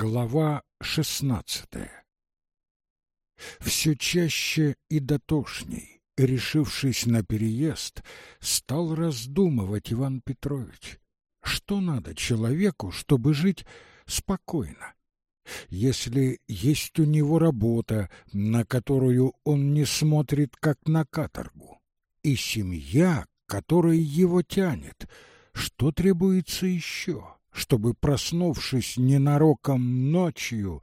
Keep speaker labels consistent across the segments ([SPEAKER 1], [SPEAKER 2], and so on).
[SPEAKER 1] Глава шестнадцатая Все чаще и дотошней, решившись на переезд, стал раздумывать Иван Петрович, что надо человеку, чтобы жить спокойно. Если есть у него работа, на которую он не смотрит как на каторгу, и семья, которая его тянет, что требуется еще? Чтобы, проснувшись ненароком ночью,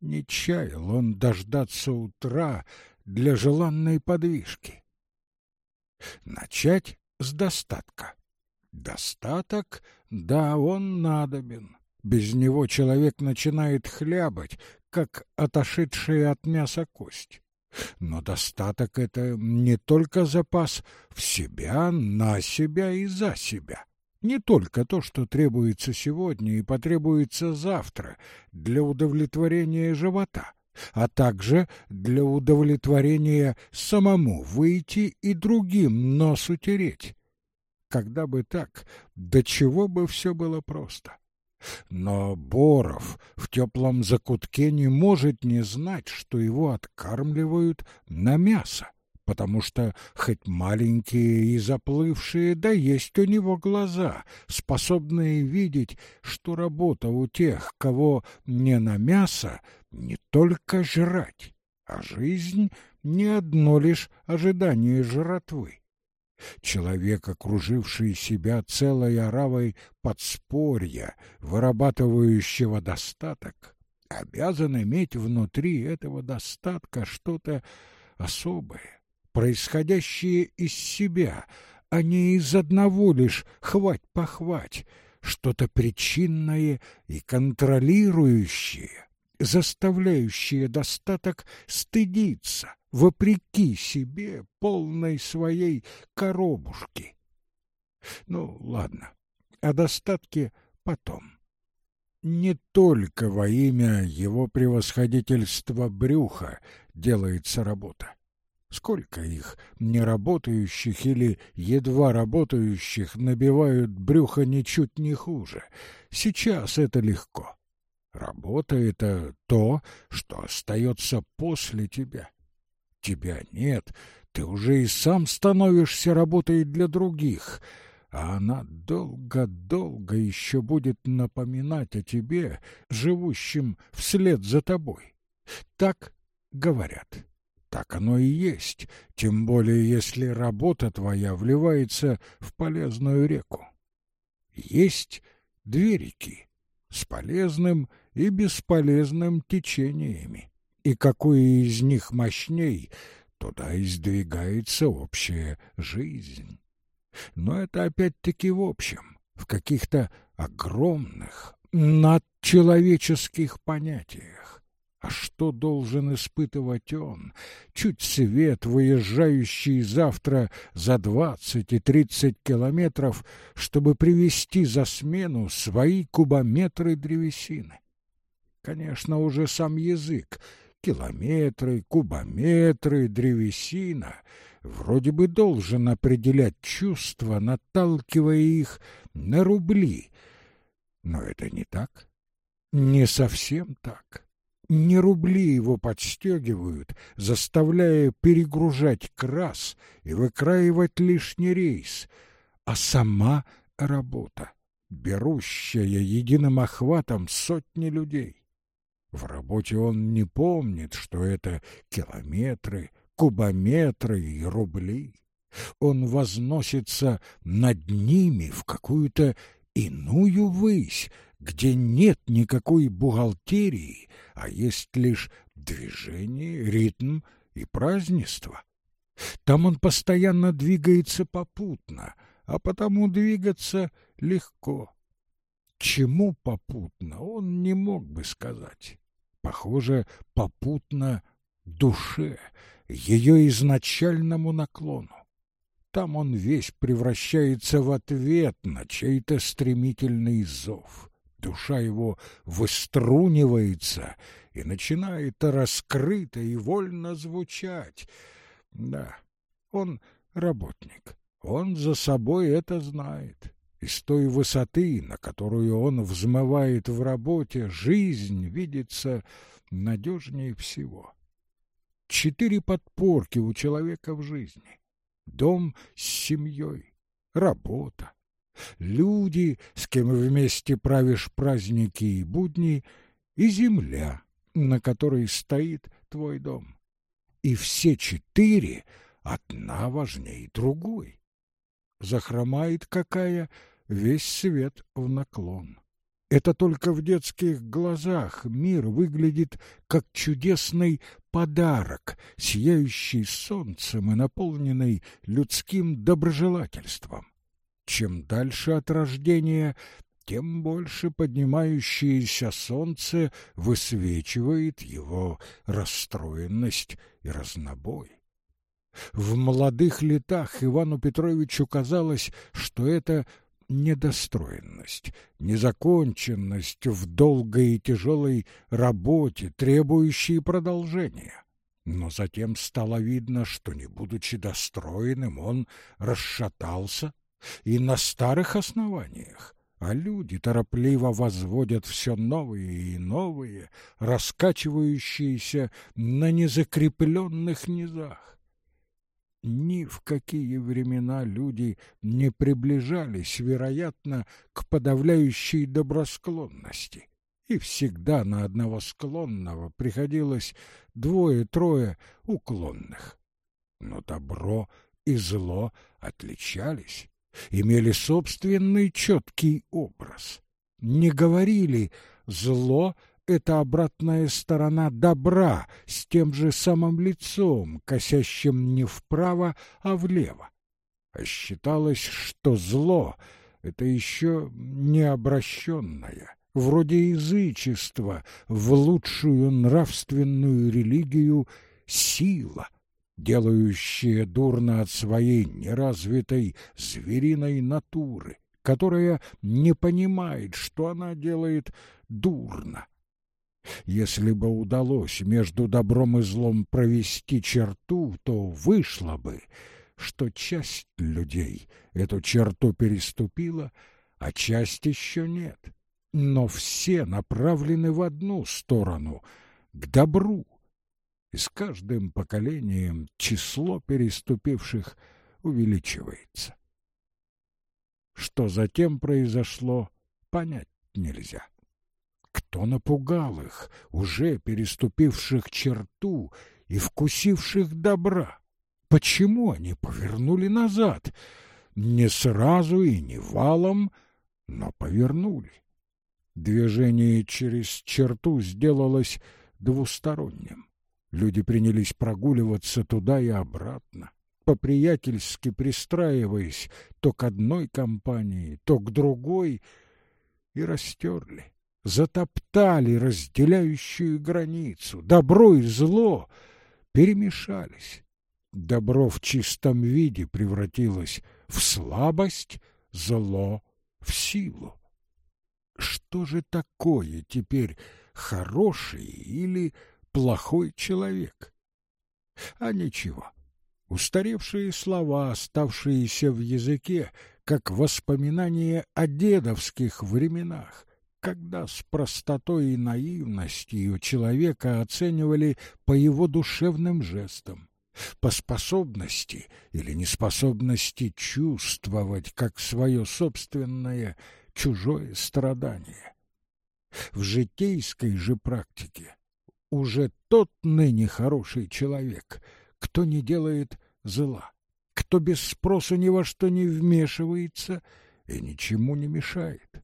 [SPEAKER 1] не чаял он дождаться утра для желанной подвижки. Начать с достатка. Достаток, да, он надобен. Без него человек начинает хлябать, как отошедшая от мяса кость. Но достаток — это не только запас в себя, на себя и за себя. Не только то, что требуется сегодня и потребуется завтра для удовлетворения живота, а также для удовлетворения самому выйти и другим нос утереть. Когда бы так, до чего бы все было просто. Но Боров в теплом закутке не может не знать, что его откармливают на мясо потому что хоть маленькие и заплывшие, да есть у него глаза, способные видеть, что работа у тех, кого не на мясо, не только жрать, а жизнь не одно лишь ожидание жратвы. Человек, окруживший себя целой оравой подспорья, вырабатывающего достаток, обязан иметь внутри этого достатка что-то особое, происходящее из себя, а не из одного лишь хвать-похвать, что-то причинное и контролирующее, заставляющее достаток стыдиться, вопреки себе, полной своей коробушки. Ну, ладно, о достатке потом. Не только во имя его превосходительства брюха делается работа. Сколько их, неработающих или едва работающих, набивают брюхо ничуть не хуже. Сейчас это легко. Работа — это то, что остается после тебя. Тебя нет, ты уже и сам становишься работой для других, а она долго-долго еще будет напоминать о тебе, живущим вслед за тобой. Так говорят. Так оно и есть, тем более если работа твоя вливается в полезную реку. Есть две реки с полезным и бесполезным течениями, и какое из них мощней, туда и сдвигается общая жизнь. Но это опять-таки в общем, в каких-то огромных, надчеловеческих понятиях. А что должен испытывать он, чуть свет, выезжающий завтра за двадцать и тридцать километров, чтобы привезти за смену свои кубометры древесины? Конечно, уже сам язык, километры, кубометры, древесина. Вроде бы должен определять чувства, наталкивая их на рубли. Но это не так, не совсем так не рубли его подстегивают, заставляя перегружать крас и выкраивать лишний рейс, а сама работа, берущая единым охватом сотни людей. В работе он не помнит, что это километры, кубометры и рубли. Он возносится над ними в какую-то иную высь, где нет никакой бухгалтерии, а есть лишь движение, ритм и празднество. Там он постоянно двигается попутно, а потому двигаться легко. Чему попутно, он не мог бы сказать. Похоже, попутно душе, ее изначальному наклону. Там он весь превращается в ответ на чей-то стремительный зов душа его выструнивается и начинает раскрыто и вольно звучать. Да, он работник, он за собой это знает. и с той высоты, на которую он взмывает в работе, жизнь видится надежнее всего. Четыре подпорки у человека в жизни. Дом с семьей, работа, люди, с кем вместе правишь праздники и будни, и земля, на которой стоит твой дом. И все четыре одна важнее другой. Захромает какая, весь свет в наклон. Это только в детских глазах мир выглядит как чудесный подарок, сияющий солнцем и наполненный людским доброжелательством. Чем дальше от рождения, тем больше поднимающееся солнце высвечивает его расстроенность и разнобой. В молодых летах Ивану Петровичу казалось, что это недостроенность, незаконченность в долгой и тяжелой работе, требующей продолжения. Но затем стало видно, что, не будучи достроенным, он расшатался и на старых основаниях, а люди торопливо возводят все новые и новые, раскачивающиеся на незакрепленных низах. Ни в какие времена люди не приближались, вероятно, к подавляющей добросклонности, и всегда на одного склонного приходилось двое-трое уклонных. Но добро и зло отличались, имели собственный четкий образ. Не говорили «зло» — это обратная сторона добра с тем же самым лицом, косящим не вправо, а влево. А считалось, что зло — это еще необращенное, вроде язычества, в лучшую нравственную религию сила, делающая дурно от своей неразвитой звериной натуры, которая не понимает, что она делает дурно если бы удалось между добром и злом провести черту, то вышло бы, что часть людей эту черту переступила, а часть еще нет. Но все направлены в одну сторону — к добру. И с каждым поколением число переступивших увеличивается. Что затем произошло, понять нельзя. Кто напугал их, уже переступивших черту и вкусивших добра? Почему они повернули назад? Не сразу и не валом, но повернули. Движение через черту сделалось двусторонним. Люди принялись прогуливаться туда и обратно, по-приятельски пристраиваясь то к одной компании, то к другой, и растерли затоптали разделяющую границу. Добро и зло перемешались. Добро в чистом виде превратилось в слабость, зло в силу. Что же такое теперь хороший или плохой человек? А ничего. Устаревшие слова, оставшиеся в языке, как воспоминания о дедовских временах, когда с простотой и наивностью человека оценивали по его душевным жестам, по способности или неспособности чувствовать как свое собственное чужое страдание. В житейской же практике уже тот ныне хороший человек, кто не делает зла, кто без спросу ни во что не вмешивается и ничему не мешает.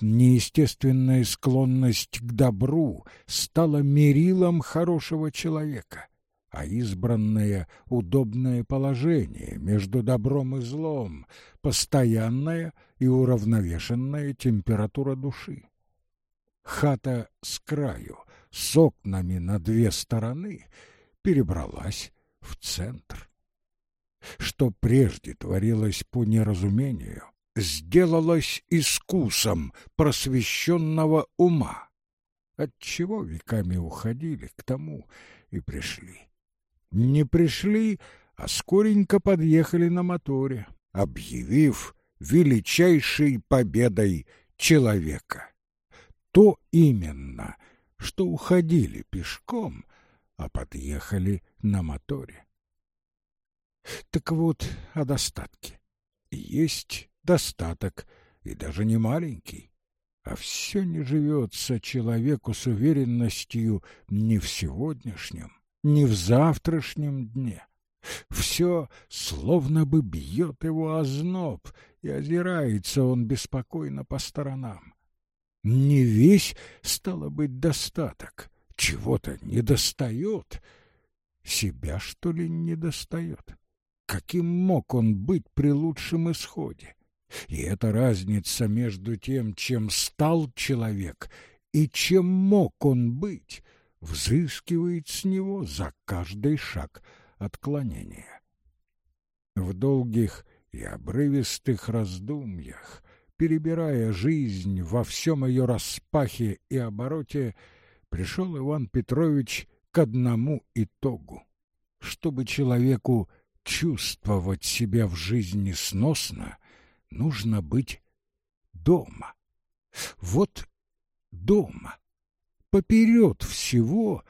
[SPEAKER 1] Неестественная склонность к добру стала мерилом хорошего человека, а избранное удобное положение между добром и злом — постоянная и уравновешенная температура души. Хата с краю, с окнами на две стороны, перебралась в центр. Что прежде творилось по неразумению, сделалось искусом просвещенного ума. Отчего веками уходили к тому и пришли. Не пришли, а скоренько подъехали на моторе, объявив величайшей победой человека. То именно, что уходили пешком, а подъехали на моторе. Так вот, о достатке. Есть достаток, и даже не маленький. А все не живется человеку с уверенностью ни в сегодняшнем, ни в завтрашнем дне. Все словно бы бьет его озноб, и озирается он беспокойно по сторонам. Не весь, стало быть, достаток, чего-то недостает. Себя, что ли, недостает? Каким мог он быть при лучшем исходе? И эта разница между тем, чем стал человек, и чем мог он быть, взыскивает с него за каждый шаг отклонения. В долгих и обрывистых раздумьях, перебирая жизнь во всем ее распахе и обороте, пришел Иван Петрович к одному итогу. Чтобы человеку чувствовать себя в жизни сносно, нужно быть дома. Вот дома, поперед всего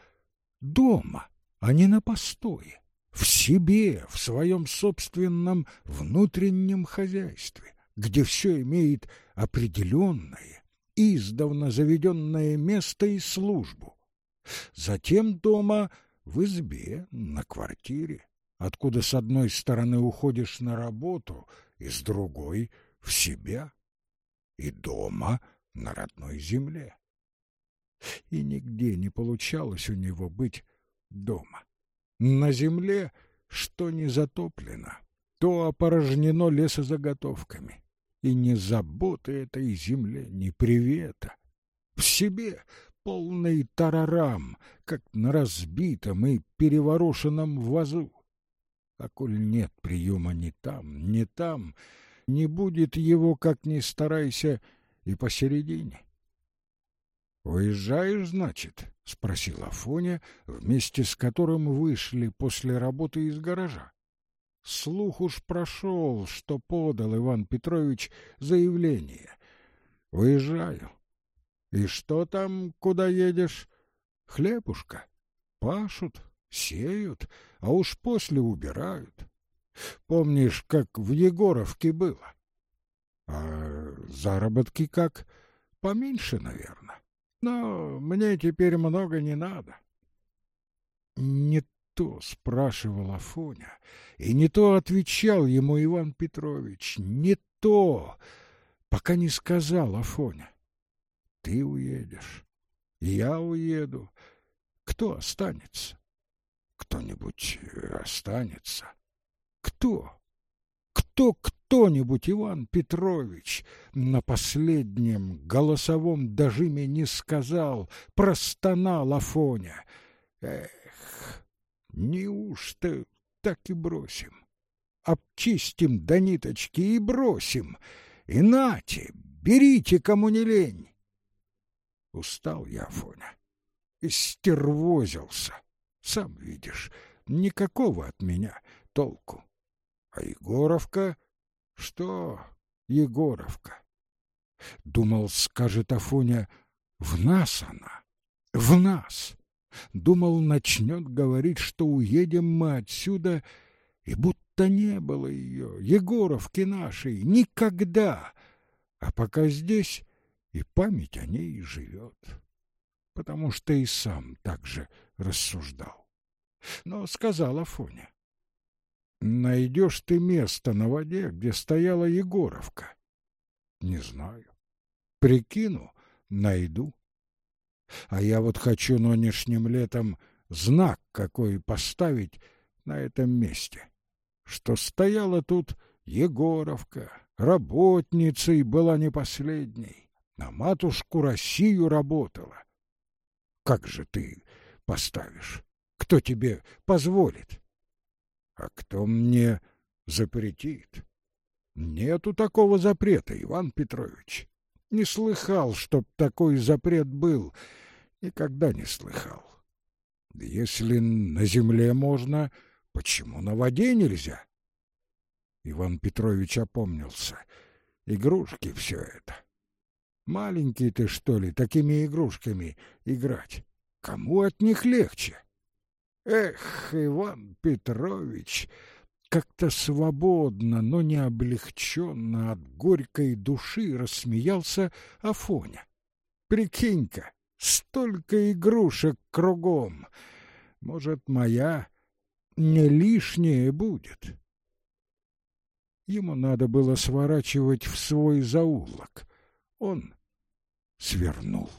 [SPEAKER 1] дома, а не на постое, в себе, в своем собственном внутреннем хозяйстве, где все имеет определенное, издавна заведенное место и службу. Затем дома в избе, на квартире, откуда с одной стороны уходишь на работу — и с другой — в себя, и дома на родной земле. И нигде не получалось у него быть дома. На земле что не затоплено, то опорожнено лесозаготовками, и ни заботы этой земле, ни привета. В себе полный тарарам, как на разбитом и переворошенном вазу. А коль нет приема ни там, ни там, не будет его, как ни старайся, и посередине. «Уезжаешь, значит?» — спросил Афоня, вместе с которым вышли после работы из гаража. Слух уж прошел, что подал Иван Петрович заявление. «Уезжаю». «И что там, куда едешь?» «Хлебушка. Пашут, сеют, а уж после убирают. Помнишь, как в Егоровке было? А заработки как? Поменьше, наверное. Но мне теперь много не надо. Не то спрашивал Афоня, и не то отвечал ему Иван Петрович, не то, пока не сказал Афоня. Ты уедешь, я уеду, кто останется? кто-нибудь останется. Кто? Кто кто-нибудь, Иван Петрович, на последнем голосовом дожиме не сказал, простонал Афоня. Эх, неужто так и бросим? Обчистим до ниточки и бросим. И нате, берите, кому не лень. Устал я, Афоня, и стервозился. Сам видишь, никакого от меня толку. А Егоровка? Что Егоровка? Думал, скажет Афоня, в нас она, в нас. Думал, начнет говорить, что уедем мы отсюда, и будто не было ее, Егоровки нашей, никогда. А пока здесь и память о ней живет, потому что и сам так же рассуждал. Но сказал Афоня. Найдешь ты место на воде, где стояла Егоровка? Не знаю. Прикину, найду. А я вот хочу нынешним летом знак какой поставить на этом месте, что стояла тут Егоровка, работницей была не последней, на матушку Россию работала. Как же ты поставишь? Кто тебе позволит? А кто мне запретит? Нету такого запрета, Иван Петрович. Не слыхал, чтоб такой запрет был. Никогда не слыхал. Если на земле можно, почему на воде нельзя? Иван Петрович опомнился. Игрушки все это. Маленький ты, что ли, такими игрушками играть? Кому от них легче? Эх, Иван Петрович, как-то свободно, но не облегченно от горькой души рассмеялся Афоня. Прикинь-ка, столько игрушек кругом. Может, моя не лишнее будет. Ему надо было сворачивать в свой заулок. Он свернул.